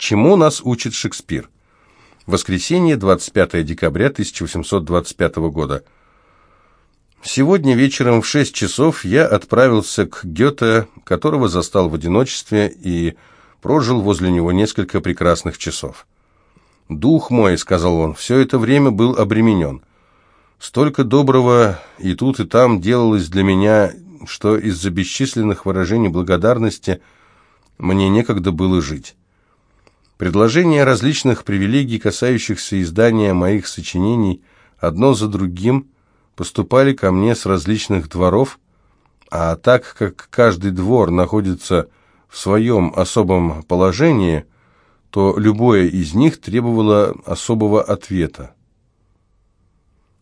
Чему нас учит Шекспир? Воскресенье, 25 декабря 1825 года. Сегодня вечером в 6 часов я отправился к Гёте, которого застал в одиночестве и прожил возле него несколько прекрасных часов. «Дух мой», — сказал он, — «все это время был обременен. Столько доброго и тут, и там делалось для меня, что из-за бесчисленных выражений благодарности мне некогда было жить». Предложения различных привилегий, касающихся издания моих сочинений, одно за другим поступали ко мне с различных дворов, а так как каждый двор находится в своем особом положении, то любое из них требовало особого ответа.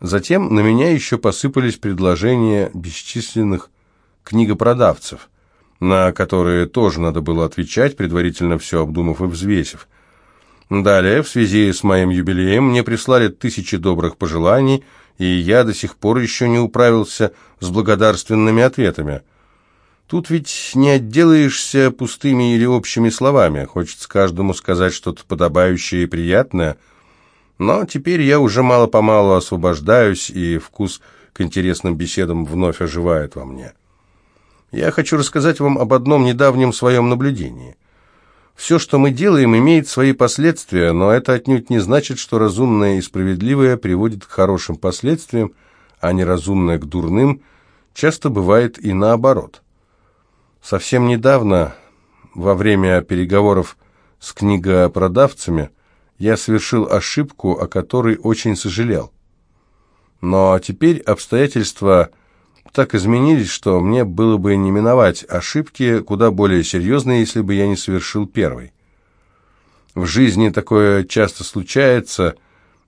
Затем на меня еще посыпались предложения бесчисленных книгопродавцев – на которые тоже надо было отвечать, предварительно все обдумав и взвесив. Далее, в связи с моим юбилеем, мне прислали тысячи добрых пожеланий, и я до сих пор еще не управился с благодарственными ответами. Тут ведь не отделаешься пустыми или общими словами, хочется каждому сказать что-то подобающее и приятное, но теперь я уже мало-помалу освобождаюсь, и вкус к интересным беседам вновь оживает во мне. Я хочу рассказать вам об одном недавнем своем наблюдении. Все, что мы делаем, имеет свои последствия, но это отнюдь не значит, что разумное и справедливое приводит к хорошим последствиям, а неразумное к дурным, часто бывает и наоборот. Совсем недавно, во время переговоров с книгопродавцами, я совершил ошибку, о которой очень сожалел. Но теперь обстоятельства так изменились, что мне было бы не миновать ошибки куда более серьезные, если бы я не совершил первой. В жизни такое часто случается,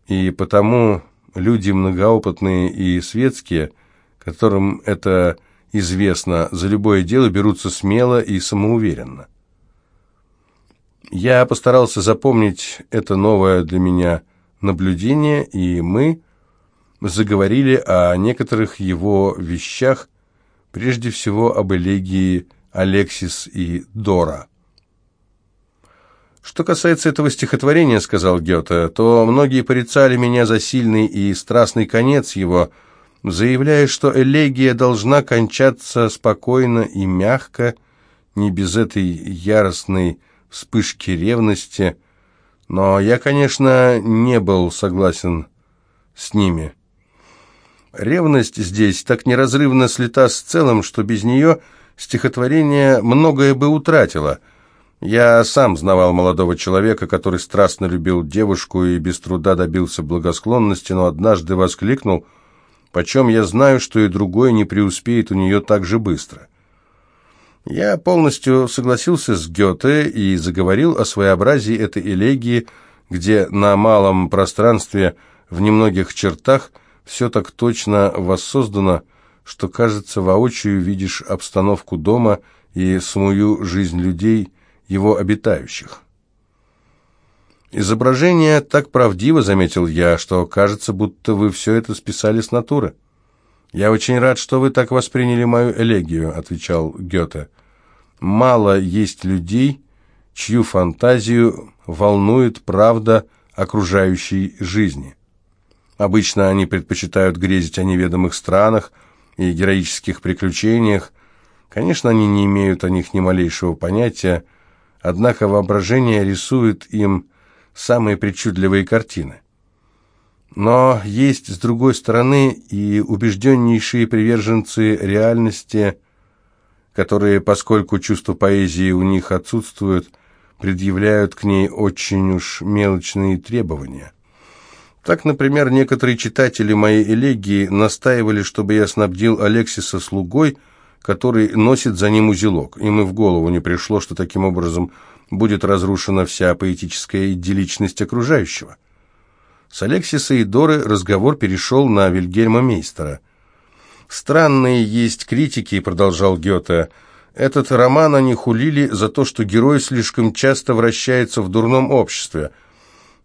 и потому люди многоопытные и светские, которым это известно, за любое дело берутся смело и самоуверенно. Я постарался запомнить это новое для меня наблюдение, и мы заговорили о некоторых его вещах, прежде всего об элегии «Алексис и Дора». «Что касается этого стихотворения, — сказал Гёте, — то многие порицали меня за сильный и страстный конец его, заявляя, что элегия должна кончаться спокойно и мягко, не без этой яростной вспышки ревности, но я, конечно, не был согласен с ними». Ревность здесь так неразрывно слита с целым, что без нее стихотворение многое бы утратило. Я сам знавал молодого человека, который страстно любил девушку и без труда добился благосклонности, но однажды воскликнул, «Почем я знаю, что и другой не преуспеет у нее так же быстро?» Я полностью согласился с Гёте и заговорил о своеобразии этой элегии, где на малом пространстве, в немногих чертах – все так точно воссоздано, что, кажется, воочию видишь обстановку дома и самую жизнь людей, его обитающих. «Изображение так правдиво», — заметил я, — «что кажется, будто вы все это списали с натуры». «Я очень рад, что вы так восприняли мою элегию», — отвечал Гёте. «Мало есть людей, чью фантазию волнует правда окружающей жизни». Обычно они предпочитают грезить о неведомых странах и героических приключениях. Конечно, они не имеют о них ни малейшего понятия, однако воображение рисует им самые причудливые картины. Но есть, с другой стороны, и убежденнейшие приверженцы реальности, которые, поскольку чувство поэзии у них отсутствует, предъявляют к ней очень уж мелочные требования. Так, например, некоторые читатели моей элегии настаивали, чтобы я снабдил Алексиса слугой, который носит за ним узелок. Им и в голову не пришло, что таким образом будет разрушена вся поэтическая идилличность окружающего. С Алексиса и Доры разговор перешел на Вильгельма Мейстера. «Странные есть критики», — продолжал Гёте. «Этот роман они хулили за то, что герой слишком часто вращается в дурном обществе».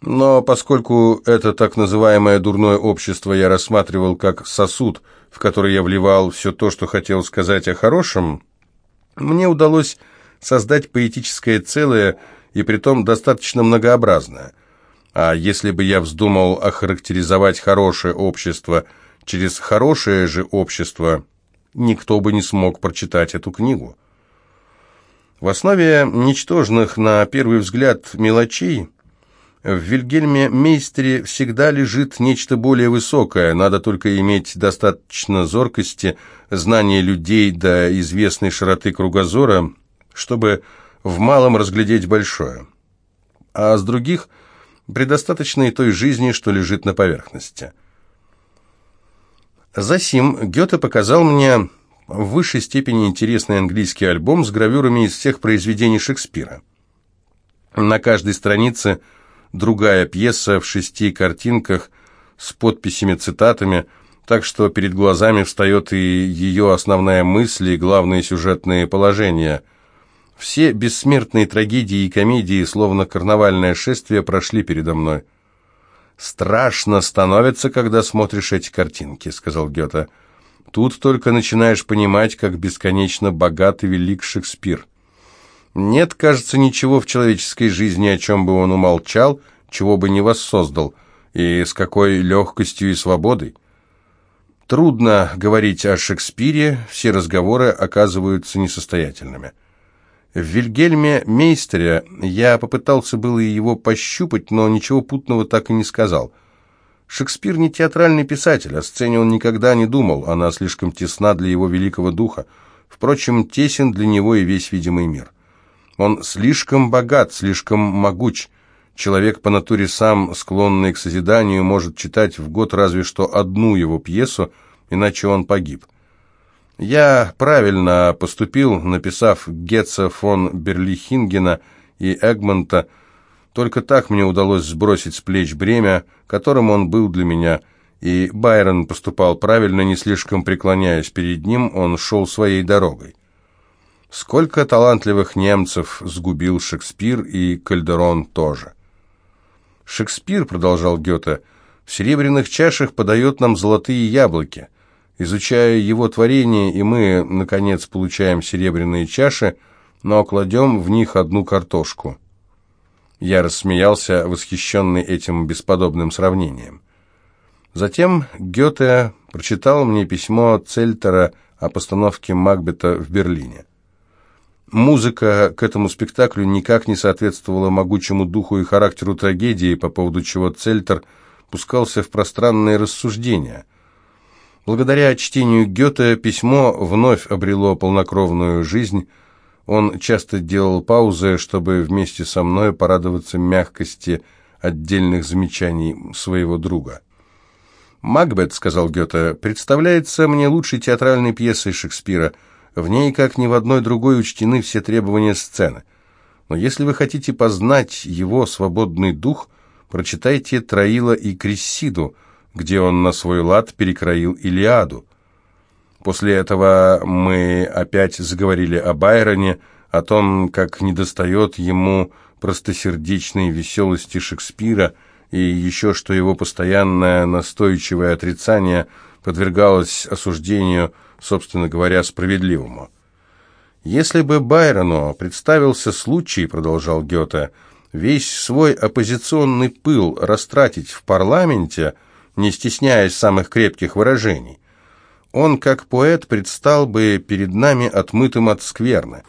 Но поскольку это так называемое дурное общество я рассматривал как сосуд, в который я вливал все то, что хотел сказать о хорошем, мне удалось создать поэтическое целое и притом достаточно многообразная. А если бы я вздумал охарактеризовать хорошее общество через хорошее же общество, никто бы не смог прочитать эту книгу. В основе ничтожных, на первый взгляд, мелочей в Вильгельме Мейстере всегда лежит нечто более высокое, надо только иметь достаточно зоркости, знания людей до известной широты кругозора, чтобы в малом разглядеть большое. А с других предостаточно и той жизни, что лежит на поверхности. Засим Гёте показал мне в высшей степени интересный английский альбом с гравюрами из всех произведений Шекспира. На каждой странице другая пьеса в шести картинках с подписями, цитатами, так что перед глазами встает и ее основная мысль, и главные сюжетные положения. Все бессмертные трагедии и комедии, словно карнавальное шествие, прошли передо мной. «Страшно становится, когда смотришь эти картинки», — сказал Гёте. Тут только начинаешь понимать, как бесконечно богат и велик Шекспир. Нет, кажется, ничего в человеческой жизни, о чем бы он умолчал, чего бы не воссоздал, и с какой легкостью и свободой. Трудно говорить о Шекспире, все разговоры оказываются несостоятельными. В Вильгельме Мейстере я попытался было его пощупать, но ничего путного так и не сказал – Шекспир не театральный писатель, о сцене он никогда не думал, она слишком тесна для его великого духа. Впрочем, тесен для него и весь видимый мир. Он слишком богат, слишком могуч. Человек по натуре сам, склонный к созиданию, может читать в год разве что одну его пьесу, иначе он погиб. Я правильно поступил, написав Гетца фон Берлихингена и Эгмонта, только так мне удалось сбросить с плеч бремя, которым он был для меня, и Байрон поступал правильно, не слишком преклоняясь перед ним, он шел своей дорогой. Сколько талантливых немцев сгубил Шекспир и Кальдерон тоже. Шекспир, продолжал Гёте, в серебряных чашах подает нам золотые яблоки. Изучая его творение, и мы, наконец, получаем серебряные чаши, но кладем в них одну картошку. Я рассмеялся, восхищенный этим бесподобным сравнением. Затем Гёте прочитал мне письмо Цельтера о постановке Макбета в Берлине. Музыка к этому спектаклю никак не соответствовала могучему духу и характеру трагедии, по поводу чего Цельтер пускался в пространные рассуждения. Благодаря чтению Гёте письмо вновь обрело полнокровную жизнь, он часто делал паузы, чтобы вместе со мной порадоваться мягкости отдельных замечаний своего друга. «Макбет», — сказал Гёте, — «представляется мне лучшей театральной пьесой Шекспира. В ней, как ни в одной другой, учтены все требования сцены. Но если вы хотите познать его свободный дух, прочитайте Троила и Крессиду, где он на свой лад перекроил Илиаду. После этого мы опять заговорили о Байроне, о том, как недостает ему простосердечной веселости Шекспира, и еще что его постоянное настойчивое отрицание подвергалось осуждению, собственно говоря, справедливому. «Если бы Байрону представился случай, — продолжал Гёте, — весь свой оппозиционный пыл растратить в парламенте, не стесняясь самых крепких выражений, он, как поэт, предстал бы перед нами отмытым от скверны.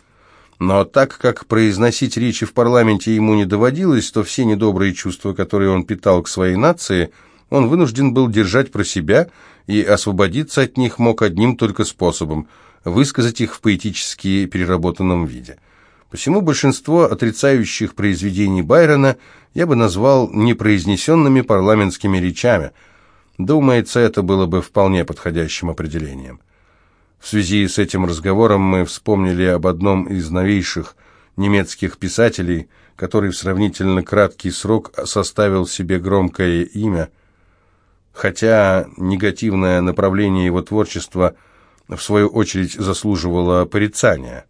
Но так как произносить речи в парламенте ему не доводилось, то все недобрые чувства, которые он питал к своей нации, он вынужден был держать про себя и освободиться от них мог одним только способом – высказать их в поэтически переработанном виде. Посему большинство отрицающих произведений Байрона я бы назвал непроизнесенными парламентскими речами – Думается, это было бы вполне подходящим определением. В связи с этим разговором мы вспомнили об одном из новейших немецких писателей, который в сравнительно краткий срок составил себе громкое имя, хотя негативное направление его творчества в свою очередь заслуживало порицания.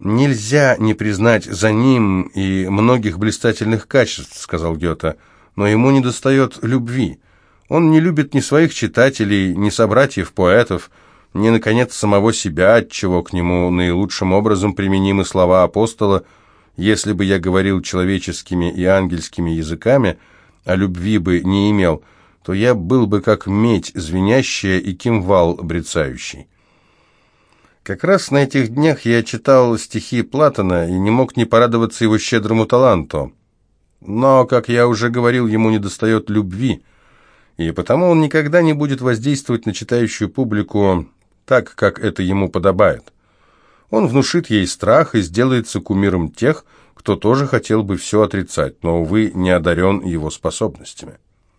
«Нельзя не признать за ним и многих блистательных качеств», — сказал Гёте, — «но ему недостает любви». Он не любит ни своих читателей, ни собратьев-поэтов, ни, наконец, самого себя, отчего к нему наилучшим образом применимы слова апостола Если бы я говорил человеческими и ангельскими языками, а любви бы не имел, то я был бы как медь звенящая и кимвал брецающий. Как раз на этих днях я читал стихи Платона и не мог не порадоваться его щедрому таланту. Но, как я уже говорил, ему недостает любви, и потому он никогда не будет воздействовать на читающую публику так, как это ему подобает. Он внушит ей страх и сделается кумиром тех, кто тоже хотел бы все отрицать, но, увы, не одарен его способностями.